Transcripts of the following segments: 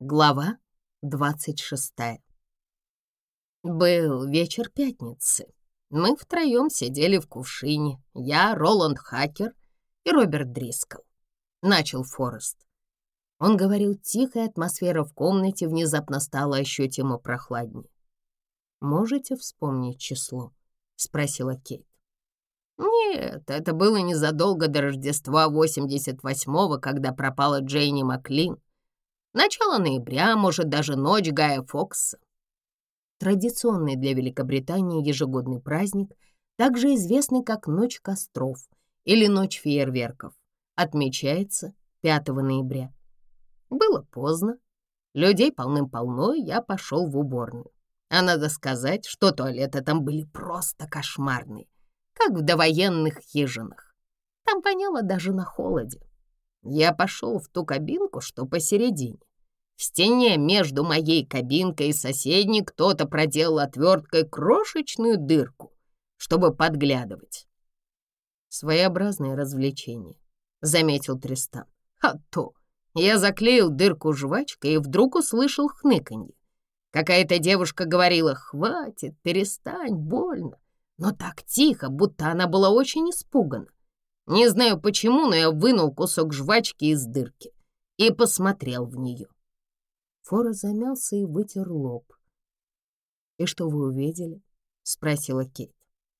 Глава 26 Был вечер пятницы. Мы втроем сидели в кувшине. Я, Роланд Хакер и Роберт Дрискл. Начал Форест. Он говорил тихо, и атмосфера в комнате внезапно стала ощутимо прохладнее. «Можете вспомнить число?» — спросила Кейт. «Нет, это было незадолго до Рождества 88-го, когда пропала Джейни Маклин», Начало ноября, может, даже ночь Гая Фокса. Традиционный для Великобритании ежегодный праздник, также известный как Ночь костров или Ночь фейерверков, отмечается 5 ноября. Было поздно. Людей полным-полно, я пошел в уборную. А надо сказать, что туалеты там были просто кошмарные, как в довоенных хижинах. Там воняло даже на холоде. Я пошел в ту кабинку, что посередине. В стене между моей кабинкой и соседней кто-то проделал отверткой крошечную дырку, чтобы подглядывать. Своеобразное развлечение, — заметил Тристан. А то! Я заклеил дырку жвачкой и вдруг услышал хныканье. Какая-то девушка говорила «Хватит, перестань, больно», но так тихо, будто она была очень испугана. Не знаю почему, но я вынул кусок жвачки из дырки и посмотрел в нее. Фора замялся и вытер лоб. «И что вы увидели?» — спросила Кейт.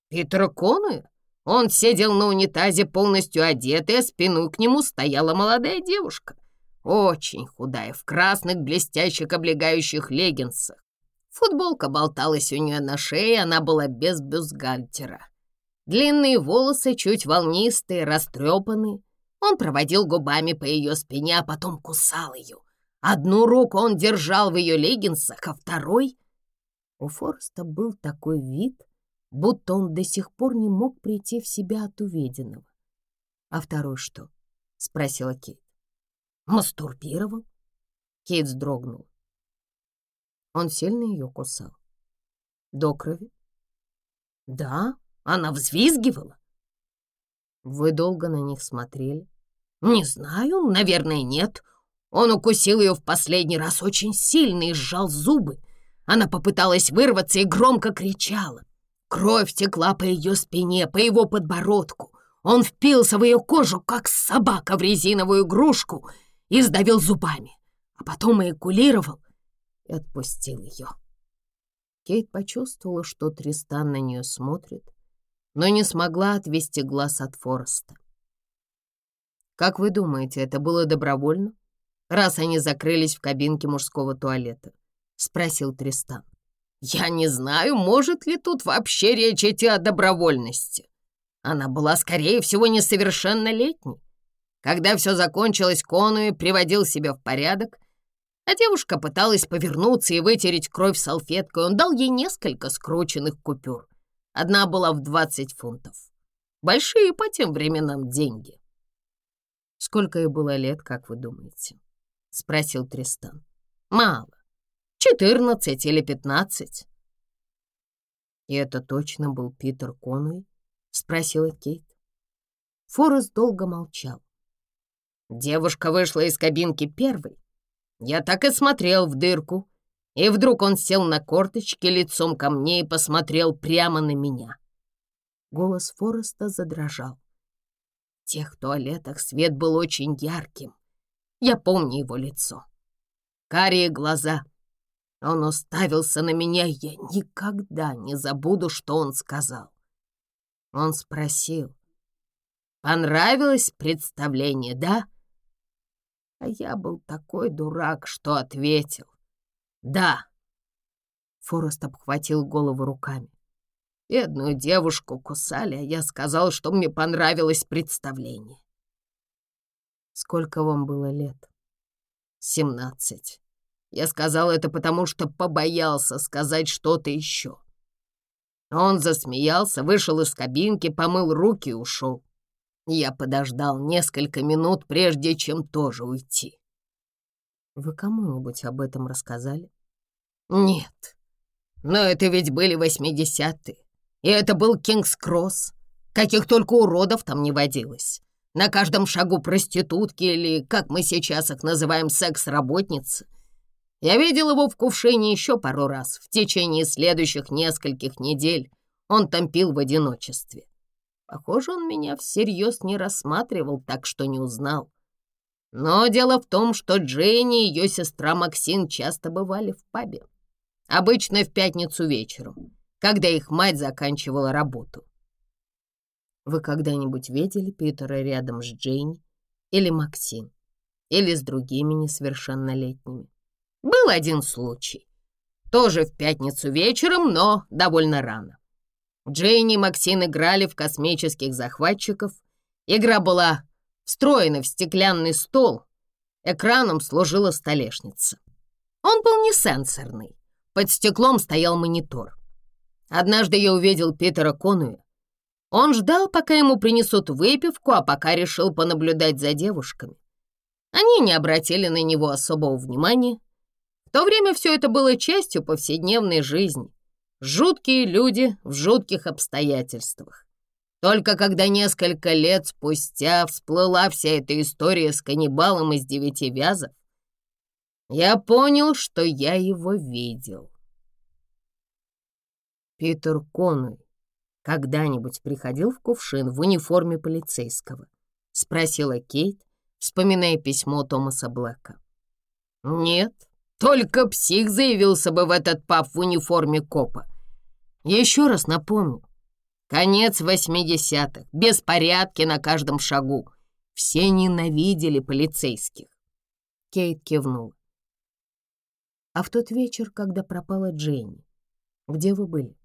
«Питер Конуэр? Он сидел на унитазе полностью одетый, а спиной к нему стояла молодая девушка, очень худая, в красных блестящих облегающих леггинсах. Футболка болталась у нее на шее, она была без бюстгальтера. Длинные волосы, чуть волнистые, растрепанные. Он проводил губами по ее спине, а потом кусал ее. Одну руку он держал в ее леггинсах, а второй... У Форста был такой вид, будто он до сих пор не мог прийти в себя от увиденного. «А второй что?» — спросила Кейт. «Мастурбировал?» Кейт вздрогнул. Он сильно ее кусал. «До крови?» «Да, она взвизгивала». «Вы долго на них смотрели?» «Не знаю, наверное, нет. Он укусил ее в последний раз очень сильно и сжал зубы. Она попыталась вырваться и громко кричала. Кровь текла по ее спине, по его подбородку. Он впился в ее кожу, как собака в резиновую игрушку, и сдавил зубами, а потом эякулировал и отпустил ее. Кейт почувствовала, что Тристан на нее смотрит, но не смогла отвести глаз от Фореста. «Как вы думаете, это было добровольно?» раз они закрылись в кабинке мужского туалета?» — спросил Тристан. «Я не знаю, может ли тут вообще речь идти о добровольности. Она была, скорее всего, несовершеннолетней. Когда все закончилось, Конуэ приводил себя в порядок, а девушка пыталась повернуться и вытереть кровь салфеткой. Он дал ей несколько скрученных купюр. Одна была в 20 фунтов. Большие по тем временам деньги. Сколько ей было лет, как вы думаете? — спросил Тристан. «Мало. Четырнадцать или пятнадцать». «И это точно был Питер Конуэй?» — спросила Кейт. Форест долго молчал. Девушка вышла из кабинки первой. Я так и смотрел в дырку. И вдруг он сел на корточки лицом ко мне и посмотрел прямо на меня. Голос Фореста задрожал. В тех туалетах свет был очень ярким. Я помню его лицо. Карие глаза. Он уставился на меня, и я никогда не забуду, что он сказал. Он спросил, «Понравилось представление, да?» А я был такой дурак, что ответил, «Да». Форест обхватил голову руками. Бедную девушку кусали, а я сказал, что мне понравилось представление. Сколько вам было лет? Семнадцать. Я сказал это потому, что побоялся сказать что-то еще. Он засмеялся, вышел из кабинки, помыл руки и ушел. Я подождал несколько минут, прежде чем тоже уйти. Вы кому-нибудь об этом рассказали? Нет. Но это ведь были восьмидесятые. И это был Кингс-Кросс. Каких только уродов там не водилось. На каждом шагу проститутки или, как мы сейчас их называем, секс-работницы. Я видел его в кувшине еще пару раз в течение следующих нескольких недель. Он там в одиночестве. Похоже, он меня всерьез не рассматривал, так что не узнал. Но дело в том, что Дженни и ее сестра Максин часто бывали в пабе. Обычно в пятницу вечером, когда их мать заканчивала работу. Вы когда-нибудь видели Питера рядом с Джейн или Максим, или с другими несовершеннолетними? Был один случай. Тоже в пятницу вечером, но довольно рано. Джейн и Максим играли в космических захватчиков. Игра была встроена в стеклянный стол. Экраном служила столешница. Он был не сенсорный. Под стеклом стоял монитор. Однажды я увидел Питера Конуя он ждал, пока ему принесут выпивку, а пока решил понаблюдать за девушками. Они не обратили на него особого внимания. В то время все это было частью повседневной жизни. Жуткие люди в жутких обстоятельствах. Только когда несколько лет спустя всплыла вся эта история с каннибалом из девяти вязов, я понял, что я его видел. Питер Конуй когда-нибудь приходил в кувшин в униформе полицейского?» — спросила Кейт, вспоминая письмо Томаса Блэка. «Нет, только псих заявился бы в этот паб в униформе копа. Еще раз напомню, конец восьмидесятых, беспорядки на каждом шагу. Все ненавидели полицейских». Кейт кивнула. «А в тот вечер, когда пропала Джейн, где вы были?»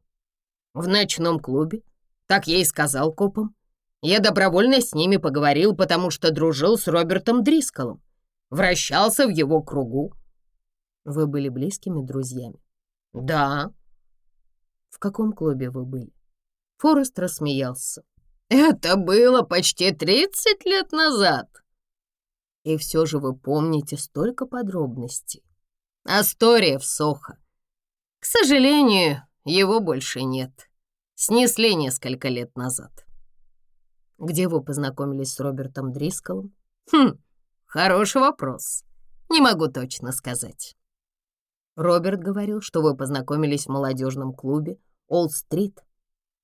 в ночном клубе. Так я и сказал копам. Я добровольно с ними поговорил, потому что дружил с Робертом Дрисколом. Вращался в его кругу. Вы были близкими друзьями? Да. В каком клубе вы были? Форест рассмеялся. Это было почти 30 лет назад. И все же вы помните столько подробностей. Астория в Сохо. К сожалению, его больше нет. Снесли несколько лет назад. Где вы познакомились с Робертом Дрисколом? Хм, хороший вопрос. Не могу точно сказать. Роберт говорил, что вы познакомились в молодежном клубе Олд-стрит.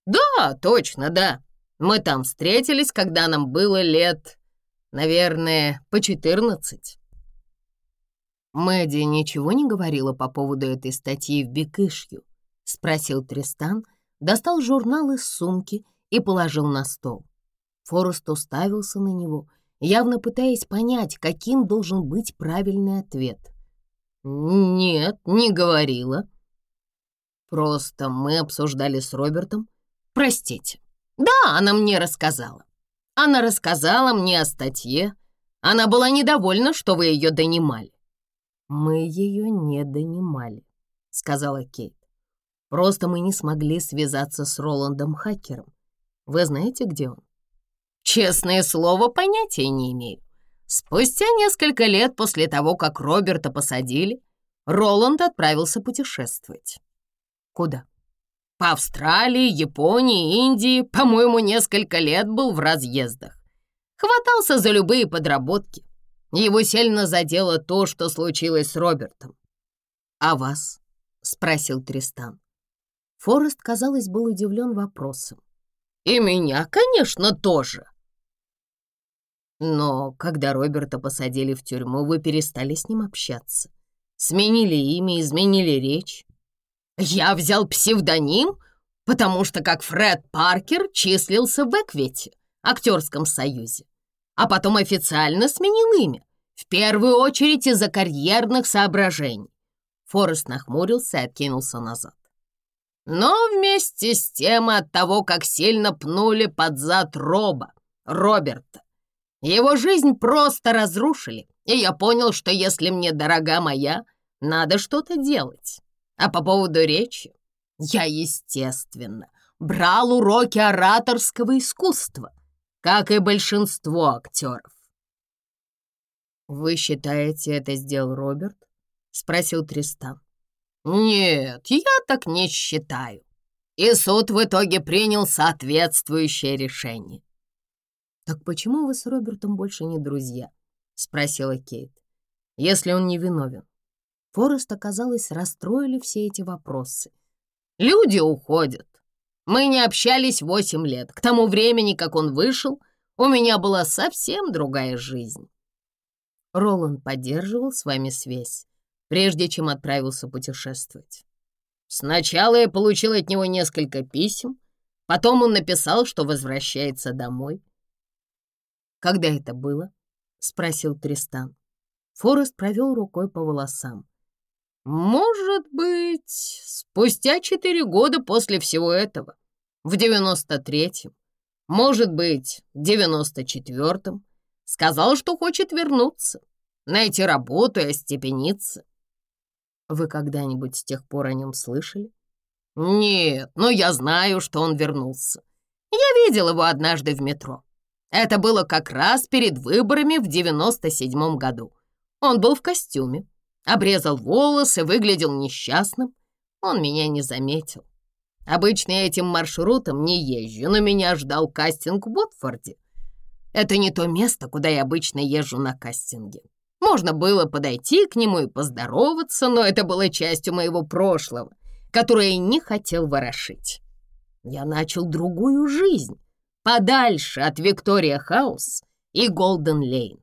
Да, точно, да. Мы там встретились, когда нам было лет, наверное, по четырнадцать. Мэдди ничего не говорила по поводу этой статьи в Бекышью. — спросил Тристан, достал журнал из сумки и положил на стол. Форест уставился на него, явно пытаясь понять, каким должен быть правильный ответ. «Нет, не говорила. Просто мы обсуждали с Робертом. Простите. Да, она мне рассказала. Она рассказала мне о статье. Она была недовольна, что вы ее донимали». «Мы ее не донимали», — сказала Кейт. Просто мы не смогли связаться с Роландом Хакером. Вы знаете, где он? Честное слово, понятия не имею. Спустя несколько лет после того, как Роберта посадили, Роланд отправился путешествовать. Куда? По Австралии, Японии, Индии, по-моему, несколько лет был в разъездах. Хватался за любые подработки. Его сильно задело то, что случилось с Робертом. «А вас?» — спросил Тристан. Форест, казалось, был удивлен вопросом. «И меня, конечно, тоже!» «Но когда Роберта посадили в тюрьму, вы перестали с ним общаться. Сменили имя, изменили речь. Я взял псевдоним, потому что как Фред Паркер числился в Эквете, актерском союзе, а потом официально сменил имя, в первую очередь из-за карьерных соображений». Форест нахмурился и откинулся назад. Но вместе с тем от того, как сильно пнули под зад Роба, Роберта. Его жизнь просто разрушили, и я понял, что если мне дорога моя, надо что-то делать. А по поводу речи, я, естественно, брал уроки ораторского искусства, как и большинство актеров. «Вы считаете, это сделал Роберт?» — спросил Тристан. «Нет, я так не считаю». И суд в итоге принял соответствующее решение. «Так почему вы с Робертом больше не друзья?» — спросила Кейт. «Если он не виновен». Форест, оказалось, расстроили все эти вопросы. «Люди уходят. Мы не общались восемь лет. К тому времени, как он вышел, у меня была совсем другая жизнь». Роланд поддерживал с вами связь прежде чем отправился путешествовать. Сначала я получил от него несколько писем, потом он написал, что возвращается домой. «Когда это было?» — спросил Тристан. Форест провел рукой по волосам. «Может быть, спустя четыре года после всего этого, в девяносто третьем, может быть, девяносто четвертом, сказал, что хочет вернуться, найти работу и остепениться. Вы когда-нибудь с тех пор о нем слышали? Нет, но я знаю, что он вернулся. Я видел его однажды в метро. Это было как раз перед выборами в 97-м году. Он был в костюме, обрезал волосы, выглядел несчастным. Он меня не заметил. Обычно я этим маршрутом не езжу, но меня ждал кастинг в Ботфорде. Это не то место, куда я обычно езжу на кастинге. Можно было подойти к нему и поздороваться, но это было частью моего прошлого, которое я не хотел ворошить. Я начал другую жизнь, подальше от Виктория Хаус и Голден Лейн.